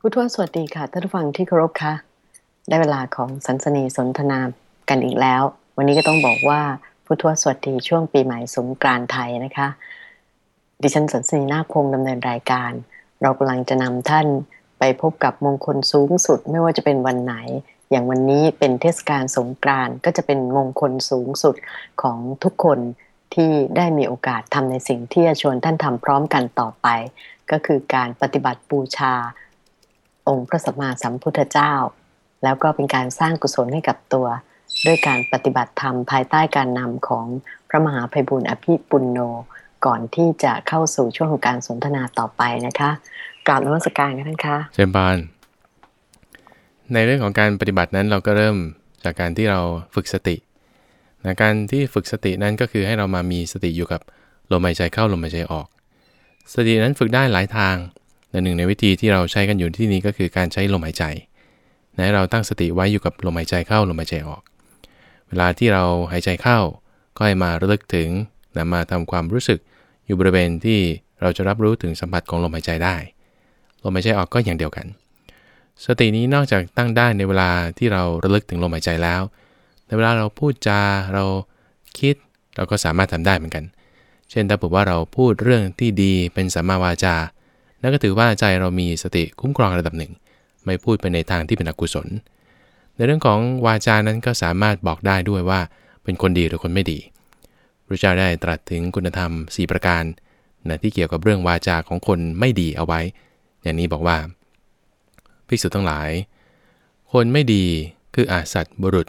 ผู้ทวสวัสดีค่ะท่านผู้ฟังที่เคารพค่ะ ได้เวลาของสันสนีสนทนากันอีกแล้ว วันนี้ก็ต้องบอกว่าผู้ทวสวัสดีช่วงปีใหม่สงกรานไทยนะคะ ดิฉันสันสนีนาคพงดำเนินรายการ เรากำลังจะนำท่านไปพบกับมงคลสูงสุดไม่ว่าจะเป็นวันไหน อย่างวันนี้เป็นเทศกาลสงกรานก็จะเป็นมงคลสูงสุดของทุกคนที่ได้มีโอกาสทำในสิ่งที่จะชวนท่านทำพร้อมกันต่อไป ก็คือการปฏิบัติบูชา องค์พระสัมมาสัมพุทธเจ้า แล้วก็เป็นการสร้างกุศลให้กับตัว ด้วยการปฏิบัติธรรมภายใต้การนำของพระมหาภัยบุญอภิปุณโนก่อนที่จะเข้าสู่ช่วงของการสนทนาต่อไปนะคะกราบนมัสการกันท่านคะเจมบานในเรื่องของการปฏิบัตินั้นเราก็เริ่มจากการที่เราฝึกสตินะการที่ฝึกสตินั้นก็คือให้เรามามีสติอยู่กับลมหายใจเข้าลมหายใจออก สตินั้นฝึกได้หลายทาง แต่หนึ่งในวิธีที่เราใช้กันอยู่ที่นี้ก็คือการใช้ลมหายใจนะเราตั้งสติไว้อยู่กับลมหายใจเข้าลมหายใจออก เวลาที่เราหายใจเข้า ก็ให้มาระลึกถึงนะมาทำความรู้สึกอยู่บริเวณที่เราจะรับรู้ถึงสัมผัสของลมหายใจได้ ลมหายใจออกก็อย่างเดียวกัน สตินี้นอกจากตั้งได้ในเวลาที่เราระลึกถึงลมหายใจแล้ว ในเวลาเราพูดจาเราคิดเราก็สามารถทำได้เหมือนกัน เช่นถ้าบอกว่าเราพูดเรื่องที่ดีเป็นสัมมาวาจา นั่นก็ถือว่าใจเรามีสติคุ้มครองระดับหนึ่ง ไม่พูดไปในทางที่เป็นอกุศล ในเรื่องของวาจานั้นก็สามารถบอกได้ด้วยว่าเป็นคนดีหรือคนไม่ดีพระเจ้าได้ตรัสถึงคุณธรรม 4 ประการนะที่เกี่ยวกับเรื่องวาจาของคนไม่ดีเอาไว้ อย่างนี้บอกว่าภิกษุทั้งหลาย คนไม่ดีคืออาสัตบุรุษ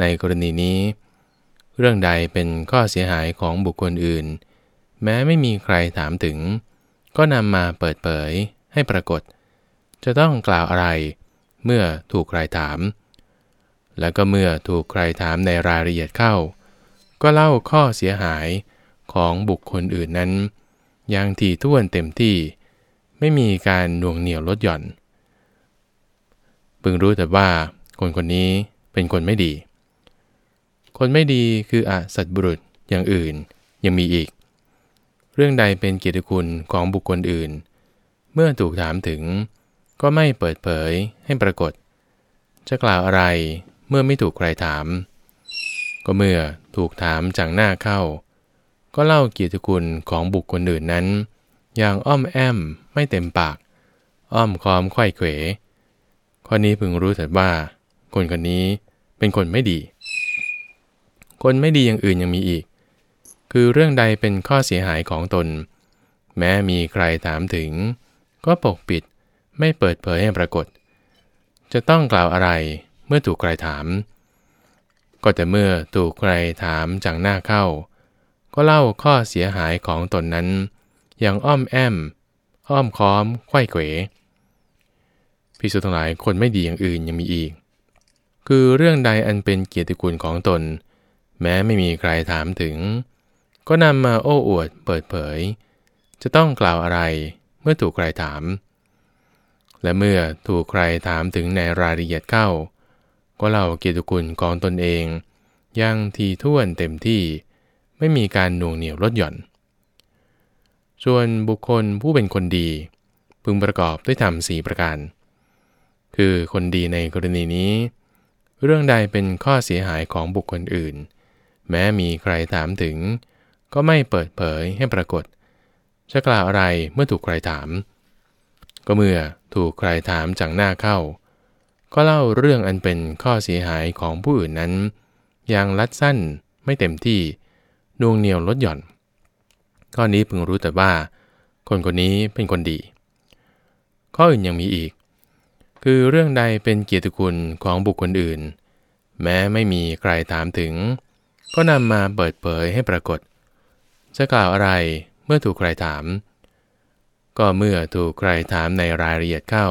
ในกรณีนี้ เรื่องใดเป็นข้อเสียหายของบุคคลอื่น แม้ไม่มีใครถามถึง ก็นำมาเปิดเผยให้ปรากฏ จะต้องกล่าวอะไร เมื่อถูกใครถาม แล้วก็เมื่อถูกใครถามในรายละเอียดเข้า ก็เล่าข้อเสียหายของบุคคลอื่นนั้น อย่างที่ท่วนเต็มที่ ไม่มีการหน่วงเหนี่ยวลดหย่อนพึงรู้แต่ว่าคนคนนี้เป็นคนไม่ดี คนไม่ดีคืออสัตบุรุษอย่างอื่นยังมีอีก เรื่องใดเป็นเกียรติคุณของบุคคลอื่น เมื่อถูกถามถึง ก็ไม่เปิดเผยให้ปรากฏ จะกล่าวอะไรเมื่อไม่ถูกใครถาม ก็เมื่อถูกถามจากหน้าเข้า ก็เล่าเกียรติคุณของบุคคลอื่นนั้น อย่างอ้อมแอมไม่เต็มปาก อ้อมคอมไข้เขวข้อนี้พึงรู้เถิดว่า คนคนนี้เป็นคนไม่ดี คนไม่ดีอย่างอื่นยังมีอีก คือเรื่องใดเป็นข้อเสียหายของตน แม้มีใครถามถึง ก็ปกปิดไม่เปิดเผยให้ปรากฏ จะต้องกล่าวอะไรเมื่อถูกใครถาม ก็แต่เมื่อถูกใครถามจากหน้าเข้า ก็เล่าข้อเสียหายของตนนั้น อย่างอ้อมแอม อ้อมค้อมไข้เขวภิกษุทั้งหลายคนไม่ดีอย่างอื่นยังมีอีก คือเรื่องใดอันเป็นเกียรติคุณของตน แม้ไม่มีใครถามถึง ก็นำมาโอ้อวดเปิดเผย จะต้องกล่าวอะไรเมื่อถูกใครถาม และเมื่อถูกใครถามถึงในรายละเอียดเข้า ก็เล่าเกียรติคุณของตนเองยังทีท่วนเต็มที่ไม่มีการหน่วงเหนียวลดหย่อนส่วนบุคคลผู้เป็นคนดี พึงประกอบด้วยธรรมสี่ประการ คือคนดีในกรณีนี้ เรื่องใดเป็นข้อเสียหายของบุคคลอื่น แม้มีใครถามถึง ก็ไม่เปิดเผยให้ปรากฏ จะกล่าวอะไรเมื่อถูกใครถาม ก็เมื่อถูกใครถามจากหน้าเข้า ก็เล่าเรื่องอันเป็นข้อเสียหายของผู้อื่นนั้น อย่างลัดสั้นไม่เต็มที่นวงเหนียวลดหย่อน ข้อนี้พึงรู้แต่ว่า คนคนนี้เป็นคนดี ข้ออื่นยังมีอีก คือเรื่องใดเป็นเกียรติคุณของบุคคลอื่น แม้ไม่มีใครถามถึง ก็นำมาเปิดเผยให้ปรากฏ จะกล่าวอะไรเมื่อถูกใครถาม ก็เมื่อถูกใครถามในรายละเอียดเข้า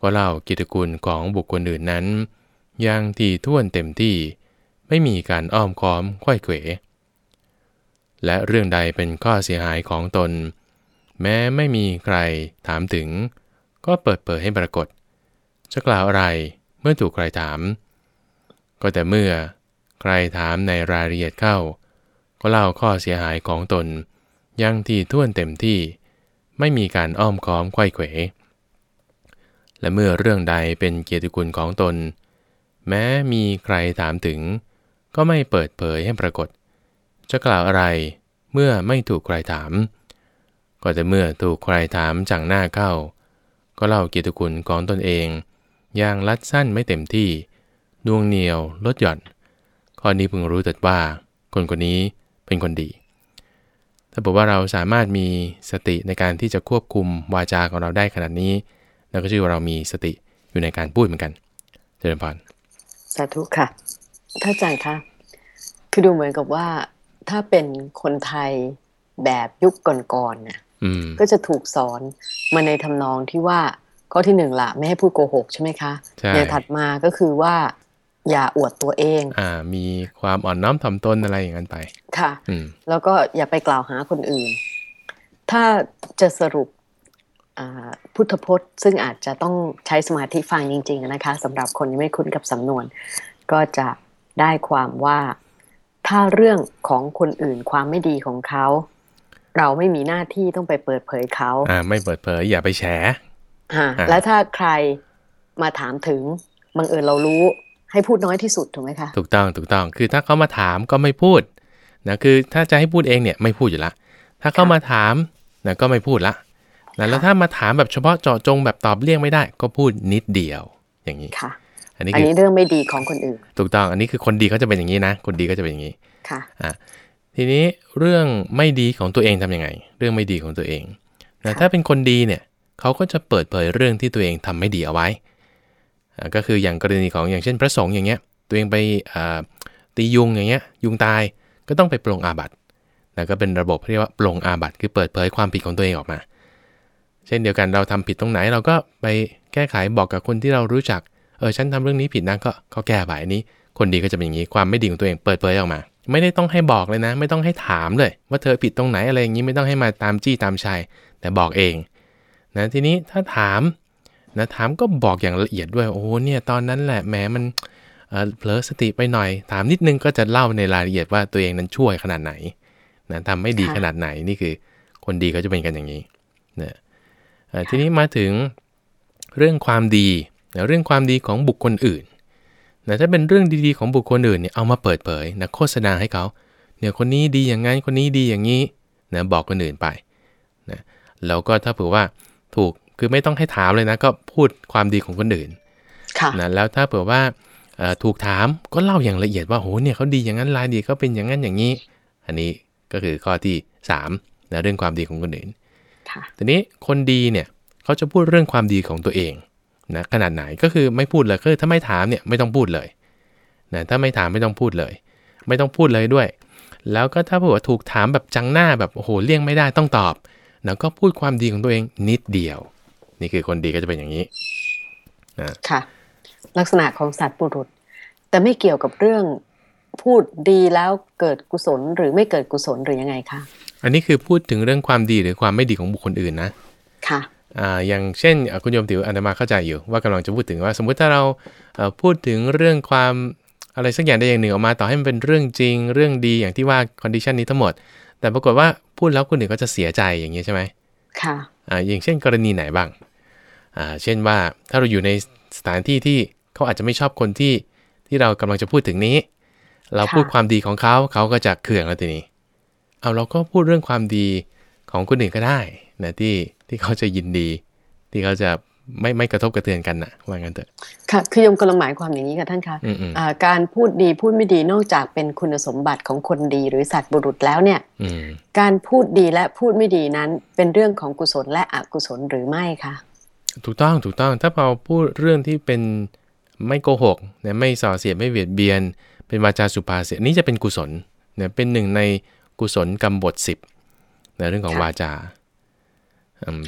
ก็เล่ากิจกุลของบุคคลอื่นนั้นอย่างที่ท่วนเต็มที่ไม่มีการอ้อมค้อมค่อยเขวและเรื่องใดเป็นข้อเสียหายของตน แม้ไม่มีใครถามถึง ก็เปิดเผยให้ปรากฏ จะกล่าวอะไรเมื่อถูกใครถาม ก็แต่เมื่อใครถามในรายละเอียดเข้า ก็เล่าข้อเสียหายของตนยังที่ท่วนเต็มที่ ไม่มีการอ้อมค้อมไข้เขว และเมื่อเรื่องใดเป็นเกียรติคุณของตน แม้มีใครถามถึง ก็ไม่เปิดเผยให้ปรากฏ จะกล่าวอะไรเมื่อไม่ถูกใครถาม ก็แต่เมื่อถูกใครถามจังหน้าเข้า ก็เล่าเกียรติคุณของตนเองอย่างลัดสั้นไม่เต็มที่ดวงเหนียวลดหย่อน ข้อนี้พึงรู้แต่ว่า คนคนนี้ เป็นคนดี ถ้าบอกว่าเราสามารถมีสติในการที่จะควบคุมวาจาของเราได้ขนาดนี้เราก็ชื่อว่าเรามีสติอยู่ในการพูดเหมือนกัน เจริญพรสาธุค่ะท่านอาจารย์คะคือดูเหมือนกับว่าถ้าเป็นคนไทยแบบยุคก่อนๆเนี่ยอืมก็จะถูกสอนมาในทำนองที่ว่าข้อที่หนึ่งละไม่ให้พูดโกหกใช่ไหมคะใช่ในถัดมาก็คือว่า อย่าอวดตัวเอง อ่า มีความอ่อนน้อมถ่อมตนอะไรอย่างนั้นไป ค่ะอืมแล้วก็อย่าไปกล่าวหาคนอื่น ถ้าจะสรุปอ่าพุทธพจน์ ซึ่งอาจจะต้องใช้สมาธิฟังจริง ๆ นะคะสำหรับคนที่ไม่คุ้นกับสำนวน ก็จะได้ความว่าถ้าเรื่องของคนอื่นความไม่ดีของเขา เราไม่มีหน้าที่ต้องไปเปิดเผยเขาอ่าไม่เปิดเผย อย่าไปแฉอ่าอ่าแล้วถ้าใครมาถามถึงบังเอิญเรารู้ ให้พูดน้อยที่สุดถูกไหมคะ ถูกต้องถูกต้องคือถ้าเขามาถามก็ไม่พูดนะคือถ้าจะให้พูดเองเนี่ยไม่พูดอยู่ละ ถ้าเขามาถามนะก็ไม่พูดละนะแล้วถ้ามาถามแบบเฉพาะเจาะจงแบบตอบเลี่ยงไม่ได้ ก็พูดนิดเดียวอย่างนี้ค่ะ อันนี้อันคือนี้เรื่องไม่ดีของคนอื่น ถูกต้องอันนี้คือคนดีเขาจะเป็นอย่างนี้นะ คนดีก็จะเป็นอย่างนี้ค่ะทีนี้เรื่องไม่ดีของตัวเองทำยังไง เรื่องไม่ดีของตัวเองนะค่ะถ้าเป็นคนดีเนี่ยเขาก็จะเปิดเผยเรื่องที่ตัวเองทำไม่ดีเอาไว้อ่า ก็คืออย่างกรณีของอย่างเช่นพระสงฆ์อย่างเงี้ยตัวเองไปตียุงอย่างเงี้ยยุงตายก็ต้องไปปรงอาบัตินะก็เป็นระบบเรียกว่าปรงอาบัติคือเปิดเผยความผิดของตัวเองออกมา เช่นเดียวกันเราทำผิดตรงไหนเราก็ไปแก้ไขบอกกับคนที่เรารู้จักเออฉันทำเรื่องนี้ผิดนะก็เขาแก้ไปนี้ คนดีก็จะเป็นอย่างนี้ความไม่ดีของตัวเองเปิดเผยออกมา ไม่ได้ต้องให้บอกเลยนะ ไม่ต้องให้ถามเลย ว่าเธอผิดตรงไหนอะไรอย่างนี้ไม่ต้องให้มาตามจี้ตามชัยแต่บอกเองนะทีนี้ถ้าถาม นะถามก็บอกอย่างละเอียดด้วยโอ้โหเนี่ยตอนนั้นแหละแหมมันเผลอสติไปหน่อย ถามนิดนึงก็จะเล่าในรายละเอียดว่าตัวเองนั้นช่วยขนาดไหนนะทำไม่ดีขนาดไหนนี่คือ คนดีก็จะเป็นกันอย่างนี้นะเอ่อทีนี้มาถึงเรื่องความดีเรื่องความดีของบุคคลอื่นนะถ้าเป็นเรื่องดีๆของบุคคลอื่นเนี่ยเอามาเปิดเผยนะโฆษณาให้เขาเนี่ยคนนี้ดีอย่างนั้นคนนี้ดีอย่างนี้นะบอกคนอื่นไปนะแล้วก็ถ้าเผื่อว่าถูก คือไม่ต้องให้ถามเลยนะ ก็พูดความดีของคนอื่นค่ะนะแล้วถ้าเผื่อว่าเอ่อถูกถามก็เล่าอย่างละเอียดว่าโหเนี่ยเขาดีอย่างนั้นรายดีเขาเป็นอย่างนั้นอย่างนี้ อันนี้ก็คือข้อที่3นะเรื่องความดีของคนอื่นค่ะทีนี้คนดีเนี่ยเขาจะพูดเรื่องความดีของตัวเองนะขนาดไหนก็คือไม่พูดเลยคือถ้าไม่ถามเนี่ยไม่ต้องพูดเลยนะถ้าไม่ถามไม่ต้องพูดเลย ไม่ต้องพูดเลยด้วย แล้วก็ถ้าเผื่อว่าถูกถามแบบจังหน้าแบบโอ้โหเลี่ยงไม่ได้ต้องตอบนะก็พูดความดีของตัวเองนิดเดียว นี่คือคนดีก็จะเป็นอย่างนี้ค่ะ ลักษณะของสัตว์ปุรุษ แต่ไม่เกี่ยวกับเรื่องพูดดีแล้วเกิดกุศลหรือไม่เกิดกุศลหรือยังไงคะอันนี้คือพูดถึงเรื่องความดีหรือความไม่ดีของบุคคลอื่นนะค่ะอ่าอย่างเช่นอะคุณโยมติ๋วอาตมาเข้าใจอยู่ว่ากำลังจะพูดถึงว่า สมมุติถ้าเราเอ่อพูดถึงเรื่องความอะไรสักอย่างใดอย่างหนึ่งออกมาต่อให้มันเป็นเรื่องจริงเรื่องดีอย่างที่ว่า condition นี้ทั้งหมด แต่ปรากฏว่าพูดแล้วคนอื่นก็จะเสียใจอย่างนี้ใช่ไหมค่ะ อ่าอย่างเช่นกรณีไหนบ้างอ่าเช่นว่าถ้าเราอยู่ในสถานที่ที่เขาอาจจะไม่ชอบคนที่ที่เรากำลังจะพูดถึงนี้ เราค่ะพูดความดีของเขาเขาก็จะเคืองแล้วทีนี้เอาเราก็พูดเรื่องความดีของคนอื่นก็ได้นะที่ที่เขาจะยินดี ที่เขาจะ ไม่ไม่กระทบกระเทือนกันนะว่างั้นเถอะค่ะคือโยมกำลังหมายความอย่างนี้ค่ะท่านคะอืมอืมอ่าการพูดดีพูดไม่ดีนอกจากเป็นคุณสมบัติของคนดีหรือสัตว์บุรุษแล้วเนี่ยอืมการพูดดีและพูดไม่ดีนั้น เป็นเรื่องของกุศลและอกุศลหรือไม่คะถูกต้องถูกต้องถ้าเราพูดเรื่องที่เป็นไม่โกหกนะไม่ส่อเสียดไม่เบียดเบียน เป็นวาจาสุภาษิตนี่จะเป็นกุศลนะเป็นหนึ่งในกุศลกรรมบทสิบนะเรื่องของวาจาอืม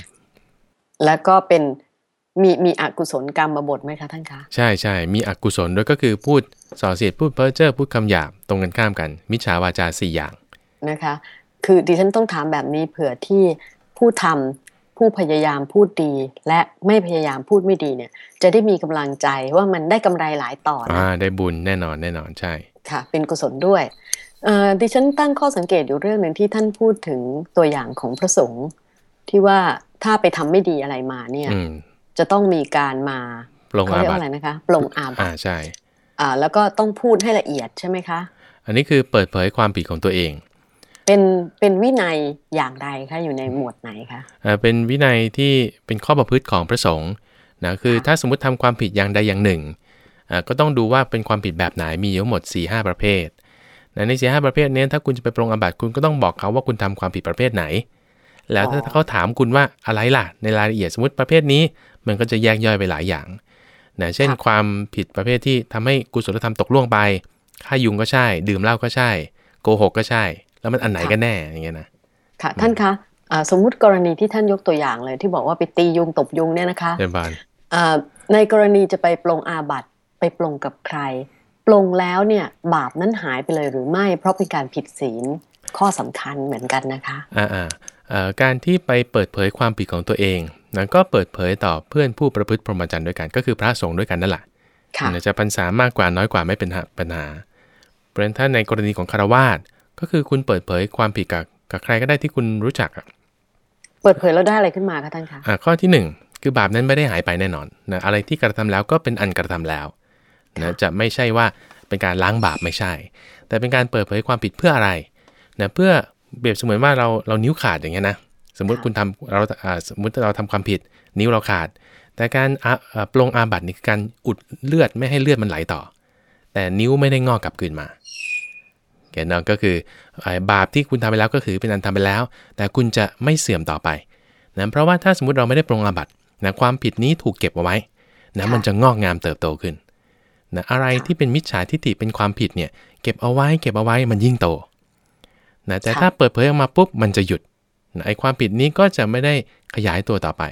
แล้วก็เป็น มีมีอกุศลกรรมมาบทไหมคะท่านคะใช่ใช่มีอกุศลด้วยก็คือพูดส่อเสียดพูดเพ้อเจ้อพูดคำหยาบตรงกันข้ามกัน มิจฉาวาจาสี่อย่างนะคะ คือดิฉันต้องถามแบบนี้เผื่อที่ผู้ทำผู้พยายามพูดดี และไม่พยายามพูดไม่ดีเนี่ย จะได้มีกำลังใจว่ามันได้กำไรหลายต่อนะอ่าได้บุญแน่นอนแน่นอนใช่ค่ะ เป็นกุศลด้วยเอ่อดิฉันตั้งข้อสังเกตอยู่เรื่องหนึ่งที่ท่านพูดถึงตัวอย่างของพระสงฆ์ที่ว่าถ้าไปทำไม่ดีอะไรมาเนี่ยอืม จะต้องมีการมาปรงเขาอาเรียกบัว่าติอะไรนะคะปลงอาบัอ่าติใช่อ่าแล้วก็ต้องพูดให้ละเอียดใช่ไหมคะ อันนี้คือเปิดเผยความผิดของตัวเอง เป็นเป็นวินัยอย่างไรคะอยู่ในหมวดไหนคะอ่าเป็นวินัยที่เป็นข้อประพฤติของพระสงฆ์นะคือค่ะถ้าสมมติทำความผิดอย่างใดอย่างหนึ่งอ่าก็ต้องดูว่าเป็นความผิดแบบไหนมีอยู่ทั้งหมด4 5ประเภทนะใน4ีหประเภทเนี้ยถ้าคุณจะไปปรงอาบัติคุณก็ต้องบอกเขาว่าคุณทำความผิดประเภทไหน แล้วถ้าเขาถามคุณว่าอะไรล่ะ ในรายละเอียดสมมติประเภทนี้ มันก็จะแยกย่อยไปหลายอย่างนะเช่นความผิดประเภทที่ทำให้กุศลธรรมตกล่วงไปฆ่ายุงก็ใช่ ดื่มเหล้าก็ใช่ โกหกก็ใช่ แล้วมันอันไหนกันแน่อย่างเงี้ยนะค่ะท่านคะอ่าสมมุติกรณีที่ท่านยกตัวอย่างเลย ที่บอกว่าไปตียุงตบยุงเนี่ยนะคะเรียนบานอ่าในกรณีจะไปปลงอาบัติไปปลงกับใคร ปลงแล้วเนี่ยบาปนั้นหายไปเลยหรือไม่ เพราะเป็นการผิดศีลข้อสำคัญเหมือนกันนะคะอ่าอ่าเอ่อการที่ไปเปิดเผยความผิดของตัวเอง นั้นก็เปิดเผยต่อเพื่อนผู้ประพฤติพรหมจรรย์ด้วยกัน ก็คือพระสงฆ์ด้วยกันนั่นแหละค่ะจะพรรษามากกว่าน้อยกว่าไม่เป็นปัญหาเพราะฉะนั้นถ้าในกรณีของคารวาสก็คือคุณเปิดเผยความผิดกับกับใครก็ได้ที่คุณรู้จักอะเปิดเผยแล้วได้อะไรขึ้นมาคะท่านคะอ่าข้อที่หนึ่งคือบาปนั้นไม่ได้หายไปแน่นอนนะอะไรที่กระทำแล้วก็เป็นอันกระทำแล้วนะจะไม่ใช่ว่าเป็นการล้างบาปไม่ใช่ แต่เป็นการเปิดเผยความผิดเพื่ออะไรนะเพื่อเปรียบเสมือนว่าเราเรานิ้วขาดอย่างเงี้ยนะ สมมุติคุณทำเราอ่าสมมุติเราทำความผิด นิ้วเราขาด แต่การอะอ่าปลงอาบัตินี่คือการอุดเลือดไม่ให้เลือดมันไหลต่อ แต่นิ้วไม่ได้งอกกลับคืนมาแกนนก็คือไอ้บาปที่คุณทำไปแล้วก็คือเป็นอันทำไปแล้ว แต่คุณจะไม่เสื่อมต่อไปนะเพราะว่าถ้าสมมติเราไม่ได้ปรงอาบัตินะความผิดนี้ถูกเก็บเอาไว้นะมันจะงอกงามเติบโตขึ้นนะอะไรที่เป็นมิจฉาทิฏฐิเป็นความผิดเนี่ยเก็บเอาไว้เก็บเอาไว้มันยิ่งโตนะแต่ถ้าเปิดเผยออกมาปุ๊บมันจะหยุด นะไอ้ความผิดนี้ก็จะไม่ได้ขยายตัวต่อไป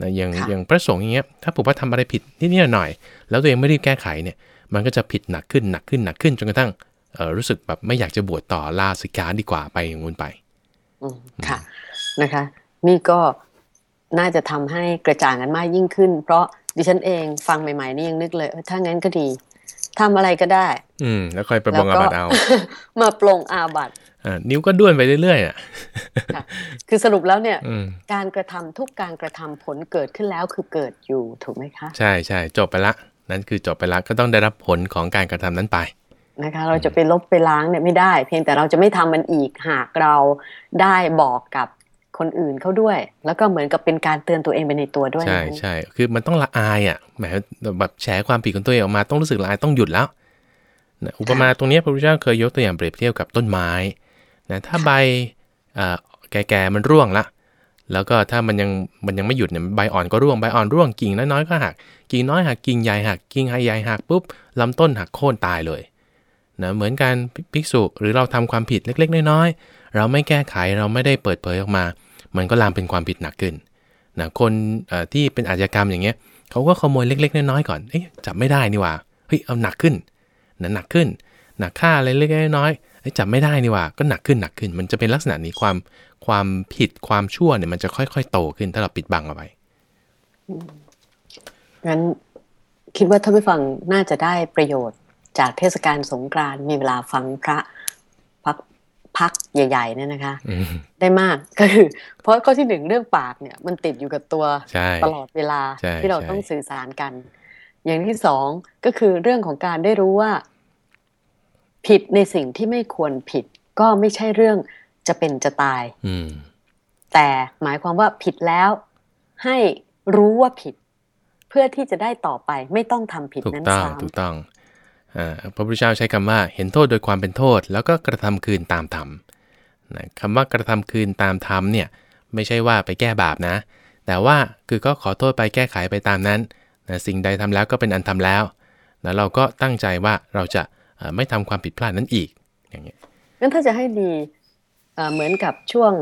นะอย่างอย่างพระสงฆ์อย่างเงี้ยถ้าผมว่าทำอะไรผิดนิดๆหน่อยๆแล้วตัวเองไม่รีบแก้ไขเนี่ย มันก็จะผิดหนักขึ้นหนักขึ้นหนักขึ้นจนกระทั่งเอ่อรู้สึกแบบไม่อยากจะบวชต่อลาสิกขาดีกว่าไปอย่างงู้นไปอืมค่ะนะคะ นี่ก็น่าจะทำให้กระจ่างกันมากยิ่งขึ้น เพราะดิฉันเองฟังใหม่ๆนี่ยังนึกเลยเออถ้างั้นก็ดีทำอะไรก็ได้ อืมแล้วค่อยไปปรงอาบัติเอา มาปลงอาบัติอ่า นิ้วก็ด้วนไปเรื่อยๆอะค่ะคือสรุปแล้วเนี่ยอืมการกระทำทุกการกระทำผลเกิดขึ้นแล้วคือเกิดอยู่ถูกไหมคะ ใช่ใช่จบไปละ นั่นคือจบไปละก็ต้องได้รับผลของการกระทำนั้นไปนะคะ เราจะไปลบไปล้างเนี่ยไม่ได้ เพียงแต่เราจะไม่ทำมันอีกหากเราได้บอกกับคนอื่นเขาด้วย แล้วก็เหมือนกับเป็นการเตือนตัวเองไปในตัวด้วย ใช่นะใช่คือมันต้องละอายอะแหมแบบแฉความผิดของตัวเองออกมาต้องรู้สึกละอายต้องหยุดแล้วนะอุปมาตรงเนี้ยพระพุทธเจ้าเคยยกตัวอย่างเปรียบเทียบกับต้นไม้ นะถ้าใบแก่ๆมันร่วงละแล้วก็ถ้ามันยังมันยังไม่หยุดเนี่ยใบอ่อนก็ร่วงใบอ่อนร่วงกิ่งน้อยๆก็หักกิ่งน้อยหักกิ่งใหญ่หักกิ่งใหญ่หักปุ๊บลำต้นหักโค่นตายเลยนะเหมือนกันภิกษุหรือเราทำความผิดเล็กๆ น้อยๆ เราไม่แก้ไขเราไม่ได้เปิดเผยออกมา มันก็ลามเป็นความผิดหนักขึ้นนะคนที่เป็นอาชญากรรมอย่างเงี้ยเขาก็ขโมยเล็ก ๆ น้อยๆก่อนเอ๊ะจับไม่ได้นี่ว่าเฮ้ยเอาหนักขึ้นนะหนักขึ้นหนักค่าอะไรเล็กๆน้อยๆเอ้ย จับไม่ได้นี่หว่าก็หนักขึ้นหนักขึ้น มันจะเป็นลักษณะนี้ความความผิดความชั่วเนี่ยมันจะค่อยๆ โตขึ้นถ้าเราปิดบังเอาไว้งั้นคิดว่าท่านผู้ฟังน่าจะได้ประโยชน์จากเทศกาลสงกรานต์มีเวลาฟังพระพักพักใหญ่ๆเนี่ยนะคะอืมได้มากก็คือ เพราะข้อที่หนึ่งเรื่องปากเนี่ย มันติดอยู่กับตัวใช่ตลอดเวลาใช่ที่เราใช่ต้องสื่อสารกัน อย่างที่สองก็คือเรื่องของการได้รู้ว่า ผิดในสิ่งที่ไม่ควรผิด ก็ไม่ใช่เรื่องจะเป็นจะตายอืมแต่หมายความว่าผิดแล้ว ให้รู้ว่าผิด เพื่อที่จะได้ต่อไป ไม่ต้องทำผิดถูกนั้นต้องซ้ถูกต้องอ่าพระพุทธเจ้าใช้คำว่าเห็นโทษโดยความเป็นโทษ แล้วก็กระทำคืนตามธรรมนะคำว่ากระทำคืนตามธรรมเนี่ยไม่ใช่ว่าไปแก้บาปนะ แต่ว่าคือก็ขอโทษไปแก้ไขไปตามนั้นนะสิ่งใดทำแล้วก็เป็นอันทำแล้วนะเราก็ตั้งใจว่าเราจะเอ่อ ไม่ทำความผิดพลาดนั้นอีก อย่างเงี้ยำงั้นถ้าจะให้ดีเอ่อเหมือนกับช่วง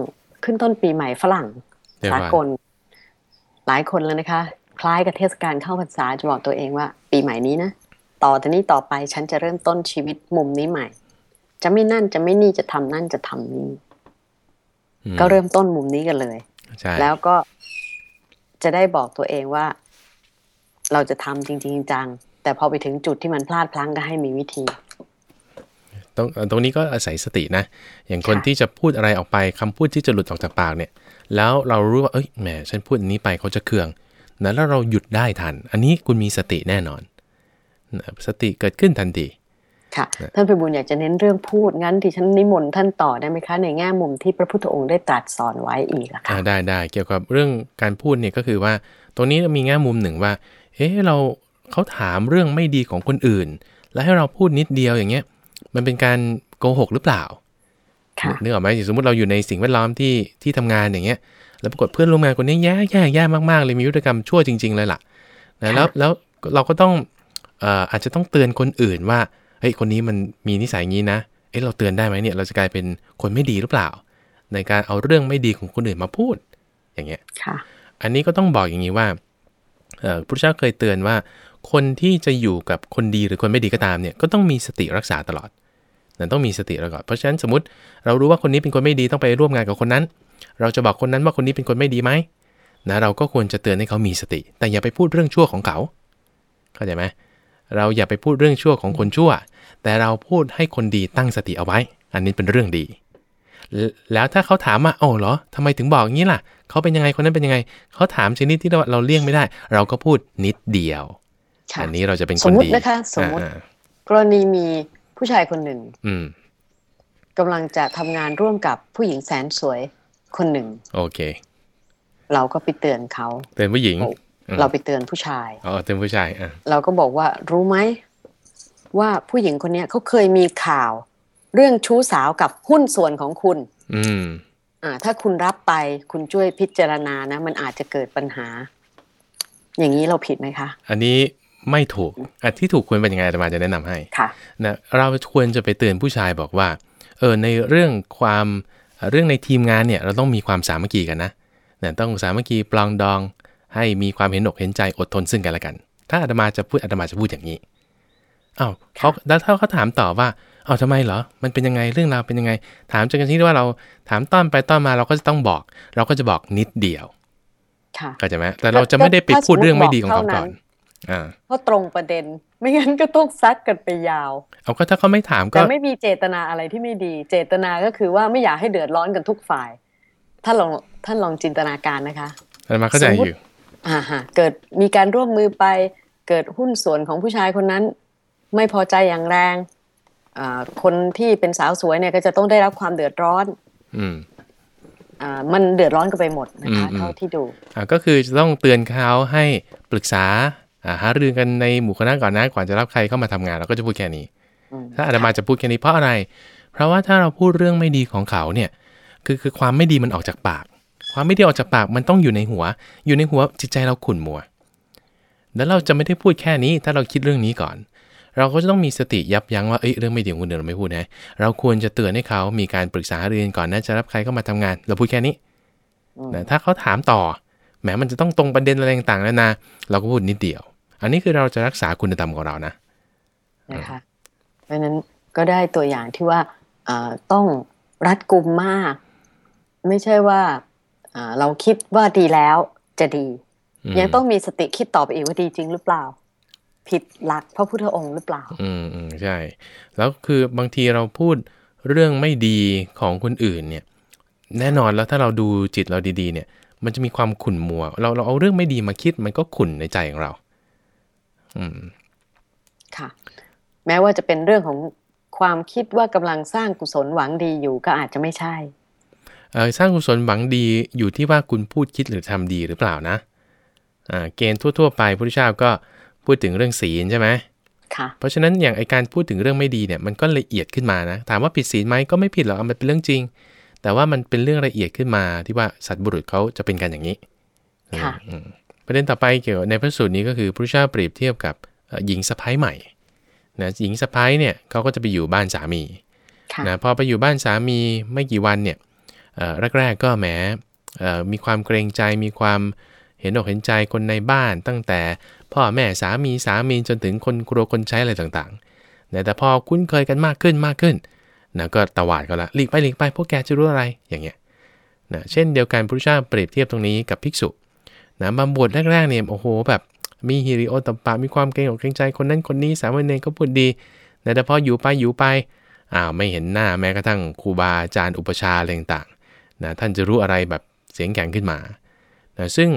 ขึ้นต้นปีใหม่ฝรั่งเรียกสาว่ากลหลายคนเลยนะคะ คล้ายกับเทศกาลเข้าพรรษาจะบอกตัวเองว่า ปีใหม่นี้นะต่อแต่นี้ต่อไปฉันจะเริ่มต้นชีวิตมุมนี้ใหม่ จะไม่นั่นจะไม่นี่จะทำนั่นจะทำนี่อืมก็เริ่มต้นมุมนี้กันเลยใช่แล้วก็จะได้บอกตัวเองว่า เราจะทำจริง ๆ จัง แต่พอไปถึงจุดที่มันพลาดพลั้งก็ให้มีวิธีตรงตรงนี้ก็อาศัยสตินะ อย่างคนค่ะที่จะพูดอะไรออกไปคำพูดที่จะหลุดออกจากปากเนี่ย แล้วเรารู้ว่า เอ้ย แหม ฉันพูดอันนี้ไปเขาจะเคืองนะแล้วเราหยุดได้ทัน อันนี้คุณมีสติแน่นอนนะสติเกิดขึ้นทันที ค่ะ ท่านพิบูลอยากจะเน้นเรื่องพูด งั้นที่ฉันนิมนต์ท่านต่อได้ไหมคะ ในแง่มุมที่พระพุทธองค์ได้ตรัสสอนไว้อีกอะค่ะอ่าได้ได้ เกี่ยวกับเรื่องการพูดเนี่ยก็คือว่า ตรงนี้มีแง่มุมหนึ่งว่า เอ๊ะ เรา เขาถามเรื่องไม่ดีของคนอื่น แล้วให้เราพูดนิดเดียวอย่างเงี้ย มันเป็นการโกหกหรือเปล่าค่ะนึกออกไหมสมมติเราอยู่ในสิ่งแวดล้อมที่ที่ทำงานอย่างเงี้ย แล้วปรากฏเพื่อนร่วมงานคนนี้แย่แย่แย่มากๆเลยมีพฤติกรรมชั่วจริง ๆ เลยล่ะนะแล้วแล้วเราก็ต้องเอ่ออาจจะต้องเตือนคนอื่นว่าเฮ้ยคนนี้มันมีนิสัยงี้นะ เอ๊ะเราเตือนได้ไหมเนี่ย เราจะกลายเป็นคนไม่ดีหรือเปล่า ในการเอาเรื่องไม่ดีของคนอื่นมาพูด อย่างเงี้ยค่ะอันนี้ก็ต้องบอกอย่างนี้ว่าเอ่อพระเจ้าเคยเตือนว่า คนที่จะอยู่กับคนดีหรือคนไม่ดีก็ตามเนี่ยก็ต้องมีสติรักษาตลอดนั่นต้องมีสติแล้วก่อนเพราะฉะนั้นสมมติเรารู้ว่าคนนี้เป็นคนไม่ดีต้องไปร่วมงานกับคนนั้น เราจะบอกคนนั้นว่าคนนี้เป็นคนไม่ดีไหมนะเราก็ควรจะเตือนให้เขามีสติ แต่อย่าไปพูดเรื่องชั่วของเขาเข้าใจไหมเราอย่าไปพูดเรื่องชั่วของคนชั่ว แต่เราพูดให้คนดีตั้งสติเอาไว้ อันนี้เป็นเรื่องดี แล้วถ้าเขาถามว่าโอ้เหรอทำไมถึงบอกอย่างนี้ล่ะ เขาเป็นยังไงคนนั้นเป็นยังไง เขาถามชนิดที่เราเราเลี่ยงไม่ได้ เราก็พูดนิดเดียว อันนี้เราจะเป็นสคมนมุติดีนะคะ สมมุติอ่ากรณีมีผู้ชายคนหนึ่งอืมกำลังจะทำงานร่วมกับผู้หญิงแสนสวยคนหนึ่ง โอเค เราก็ไปเตือนเขาเตือนผู้หญิงโอ้อืมเราไปเตือนผู้ชายอ๋อเตือนผู้ชายอะเราก็บอกว่ารู้ไหมว่าผู้หญิงคนเนี้ยเขาเคยมีข่าว เรื่องชู้สาวกับหุ้นส่วนของคุณ อืม อ่า ถ้าคุณรับไปคุณช่วยพิจารณานะ มันอาจจะเกิดปัญหา อย่างนี้เราผิดไหมคะ อันนี้ ไม่ถูกอะที่ถูกควรเป็นยังไงอาตมาจะแนะนำให้ค่ะนะเราควรจะไปเตือนผู้ชายบอกว่า เออในเรื่องความเอ่อเรื่องในทีมงานเนี่ยเราต้องมีความสามัคคีกันนะนะต้องสามัคคีปลองดอง ให้มีความเห็นอกเห็นใจอดทนซึ่งกันและกัน ถ้าอาตมาจะพูดอาตมาจะพูดอย่างนี้อ้าวเขาแล้วถ้าเขาถามต่อว่าอ้าวทำไมเหรอ มันเป็นยังไงเรื่องราวเป็นยังไง ถามจนกระทั่งที่ว่าเราถามต้อนไปต้อนมาเราก็จะต้องบอก เราก็จะบอกนิดเดียวค่ะเข้าใจไหมแต่เราจะไม่ได้ไปพูดเรื่องไม่ดีของเขาก่อนอ่า เพราะตรงประเด็นไม่งั้นก็ต้องซักกันไปยาว เอาก็ถ้าเขาไม่ถามก็แต่ไม่มีเจตนาอะไรที่ไม่ดี เจตนาก็คือว่าไม่อยากให้เดือดร้อนกันทุกฝ่ายท่านลองท่านลองจินตนาการนะคะอาตมาเข้าใจสมมุอติยู่อ่าฮะเกิดมีการร่วมมือไปเกิดหุ้นส่วนของผู้ชายคนนั้น ไม่พอใจอย่างแรงอ่าคนที่เป็นสาวสวยเนี่ยก็จะต้องได้รับความเดือดร้อน อืมอ่ามันเดือดร้อนกันไปหมดนะคะอืมอืมเท่าที่ดูอ่าก็คือจะต้องเตือนเขาให้ปรึกษาอ่า หารือกันในหมู่คณะก่อนนะก่อนจะรับใครเข้ามาทำงานเราก็จะพูดแค่นี้อืมถ้าอาตมาจะพูดแค่นี้เพราะอะไร เพราะว่าถ้าเราพูดเรื่องไม่ดีของเขาเนี่ยคือคือความไม่ดีมันออกจากปาก ความไม่ดีออกจากปากมันต้องอยู่ในหัว อยู่ในหัวจิตใจเราขุ่นมัว แล้วเราจะไม่ได้พูดแค่นี้ถ้าเราคิดเรื่องนี้ก่อน เราก็จะต้องมีสติยับยั้งว่าเอ้ยเรื่องไม่ดีของคนอื่นเราไม่พูดนะเราควรจะเตือนให้เขามีการปรึกษาหารือกันก่อนนะจะรับใครเข้ามาทำงาน เราพูดแค่นี้อืมนะถ้าเขาถามต่อแหมมันจะต้องตรงประเด็นอะไรต่างๆแล้วนะเราก็พูดนิดเดียว อันนี้คือเราจะรักษาคุณธรรมของเรานะนะคะเพราะฉะนั้นก็ได้ตัวอย่างที่ว่าอ่าต้องรัดกุมมาก ไม่ใช่ว่าอ่าเราคิดว่าดีแล้วจะดีอืมยังต้องมีสติคิดต่อไปอีกว่าดีจริงหรือเปล่า ผิดหลักพระพุทธองค์หรือเปล่าอืมอืมใช่ แล้วคือบางทีเราพูดเรื่องไม่ดีของคนอื่นเนี่ย แน่นอนแล้วถ้าเราดูจิตเราดีๆ เนี่ย มันจะมีความขุ่นมัว เราเราเอาเรื่องไม่ดีมาคิดมันก็ขุ่นในใจของเราอืม ค่ะ แม้ว่าจะเป็นเรื่องของความคิดว่ากำลังสร้างกุศลหวังดีอยู่ก็อาจจะไม่ใช่เออสร้างกุศลหวังดีอยู่ที่ว่าคุณพูดคิดหรือทำดีหรือเปล่านะอ่าเกณฑ์ทั่ว ๆ ไปพระพุทธเจ้าก็พูดถึงเรื่องศีลใช่ไหมค่ะเพราะฉะนั้นอย่างไอการพูดถึงเรื่องไม่ดีเนี่ยมันก็ละเอียดขึ้นมานะ ถามว่าผิดศีลไหมก็ไม่ผิดหรอกมันเป็นเรื่องจริง แต่ว่ามันเป็นเรื่องละเอียดขึ้นมาที่ว่าสัตว์บุรุษเขาจะเป็นกันอย่างนี้ค่ะอืม ประเด็นต่อไปเกี่ยวกับในพระสูตรนี้ก็คือพระพุทธเจ้าเปรียบเทียบกับเอ่อหญิงสะพ้ายใหม่นะหญิงสะพ้ายเนี่ยเขาก็จะไปอยู่บ้านสามีค่ะนะพอไปอยู่บ้านสามีไม่กี่วันเนี่ยเอ่อแรกๆก็แหมเอ่อมีความเกรงใจมีความเห็นอกเห็นใจคนในบ้าน ตั้งแต่พ่อแม่สามีสามีจนถึงคนครัวคนใช้อะไรต่างๆนะแต่พอคุ้นเคยกันมากขึ้นมากขึ้นนะก็ตวาดกันละหลีกไปหลีกไปพวกแกจะรู้อะไรอย่างเงี้ยนะเช่นเดียวกันพระพุทธเจ้าเปรียบเทียบตรงนี้กับภิกษุ นะมาบวชแรกๆเนี่ยโอ้โหแบบมีฮิริโอตปปะมีความเกรงอกเกรงใจคนนั้นคนนี้สามเณรก็พูดดีนะแต่พออยู่ไปอยู่ไปอ้าวไม่เห็นหน้าแม้กระทั่งครูบาอาจารย์อุปชาอะไรต่างๆนะท่านจะรู้อะไรแบบเสียงแข็งขึ้นมานะซึ่ง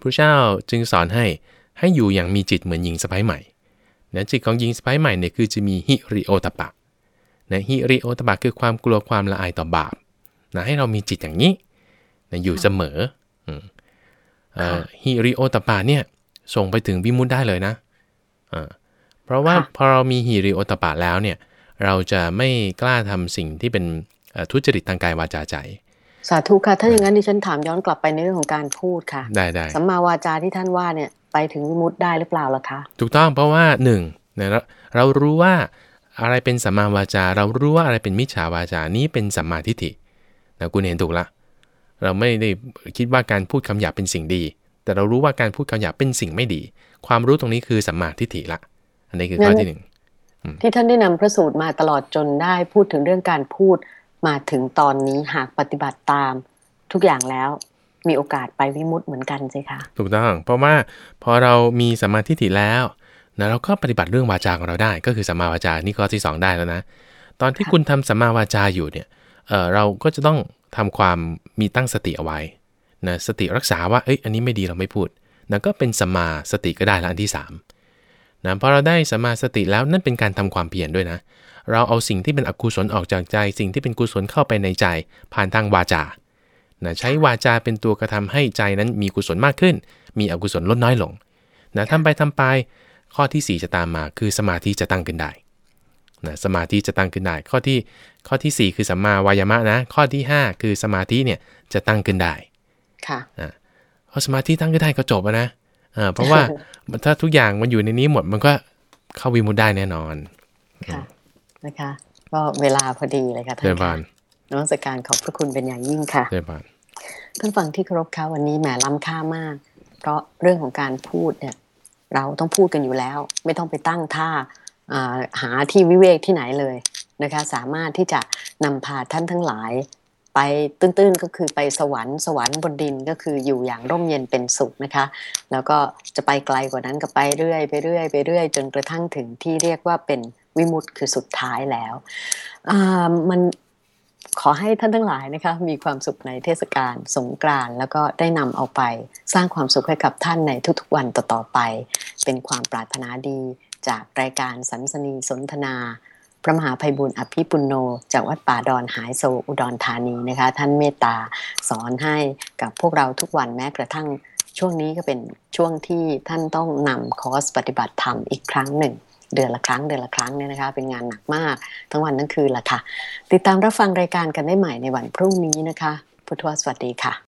พระเจ้าจึงสอนให้ให้อยู่อย่างมีจิตเหมือนหญิงสะพ้ายใหม่นะจิตของหญิงสะพ้ายใหม่เนี่ยคือจะมีฮิริโอตปะนะฮิริโอตปะคือความกลัวความละอายต่อบาปนะให้เรามีจิตอย่างนี้นะอยู่เสมอ ฮิริโอตปะเนี่ยส่งไปถึงวิมุตได้เลยนะเพราะว่าพอเรามีฮิริโอตปะแล้วเนี่ยเราจะไม่กล้าทำสิ่งที่เป็นทุจริตทางกายวาจาใจ สาธุค่ะ ถ้าอย่างนั้นดิฉันถามย้อนกลับไปในเรื่องของการพูดค่ะ ได้ได้สัมมาวาจาที่ท่านว่าเนี่ยไปถึงวิมุตได้หรือเปล่าล่ะคะ ถูกต้องเพราะว่าหนึ่งเนี่ยเรารู้ว่าอะไรเป็นสัมมาวาจา เรารู้ว่าอะไรเป็นมิจฉาวาจานี้เป็นสัมมาทิฏฐินะคุณเห็นถูกละ เราไม่ได้คิดว่าการพูดคำหยาบเป็นสิ่งดี แต่เรารู้ว่าการพูดคำหยาบเป็นสิ่งไม่ดี ความรู้ตรงนี้คือสัมมาทิฏฐิละ อันนี้คือข้อที่หนึ่งที่ท่านได้นำพระสูตรมาตลอดจนได้พูดถึงเรื่องการพูดมาถึงตอนนี้หากปฏิบัติตามทุกอย่างแล้วมีโอกาสไปวิมุตต์เหมือนกันใช่คะถูกต้อง เพราะว่าพอเรามีสัมมาทิฏฐิแล้วนะเราก็ปฏิบัติเรื่องวาจาของเราได้ ก็คือสัมมาวาจานี่ข้อที่ 2 ได้แล้วนะ ตอนที่คุณทำสัมมาวาจาอยู่เนี่ยเเราก็จะต้อง ทำความมีตั้งสติเอาไว้นะสติรักษาว่าเอ้ยอันนี้ไม่ดีเราไม่พูดนะก็เป็นสัมมาสติก็ได้ละอันที่3นะพอเราได้สัมมาสติแล้วนั่นเป็นการทำความเพียรด้วยนะ เราเอาสิ่งที่เป็นอกุศลออกจากใจ สิ่งที่เป็นกุศลเข้าไปในใจ ผ่านทางวาจานะใช้วาจาเป็นตัวกระทำให้ใจนั้นมีกุศลมากขึ้น มีอกุศลลดน้อยลงนะทำไปทำไปข้อที่ 4 จะตามมาคือสมาธิจะตั้งขึ้นได้ นะสมาธิจะตั้งขึ้นได้ ข้อที่ข้อที่ 4 คือสัมมาวายามะนะ ข้อที่ 5 คือสมาธิเนี่ยจะตั้งขึ้นได้ ค่ะนะพอสมาธิตั้งขึ้นได้ก็จบนะอ่าเพราะว่าถ้าทุกอย่างมันอยู่ในนี้หมดมันก็เข้าวิมุตได้แน่นอน ค่ะ นะคะ ก็เวลาพอดีเลยค่ะท่านเค่ะนมัสการขอบพระคุณเป็นอย่างยิ่งค่ะเจ้าบานท่านฟังที่เคารพค่ะวันนี้แหมล้ำค่ามาก เพราะเรื่องของการพูดเนี่ย เราต้องพูดกันอยู่แล้ว ไม่ต้องไปตั้งท่า หาที่วิเวกที่ไหนเลยนะคะ สามารถที่จะนำพาท่านทั้งหลาย ไปตื้นๆก็คือไปสวรรค์สวรรค์บนดินก็คืออยู่อย่างร่มเย็นเป็นสุขนะคะ แล้วก็จะไปไกลกว่านั้นก็ไปเรื่อยไปเรื่อยไปเรื่อยจนกระทั่งถึงที่เรียกว่าเป็นวิมุตต์คือสุดท้ายแล้วมันขอให้ท่านทั้งหลายนะคะมีความสุขในเทศกาลสงกรานต์แล้วก็ได้นำเอาไป สร้างความสุขให้กับท่านในทุกๆวันต่อๆไป เป็นความปรารถนาดี จากรายการสันสนีสนทนา พระมหาภัยบุญอภิปุโน จากวัดป่าดอนหายโซอุดรธานีนะคะ ท่านเมตตาสอนให้กับพวกเราทุกวันแม้กระทั่งช่วงนี้ก็เป็นช่วงที่ท่านต้องนำคอร์สปฏิบัติธรรมอีกครั้งหนึ่ง เดือนละครั้งเดือนละครั้งเนี่ยนะคะเป็นงานหนักมาก ทั้งวันทั้งคืนละค่ะ ติดตามรับฟังรายการกันได้ใหม่ในวันพรุ่งนี้นะคะ พุทธวสวัสดีค่ะ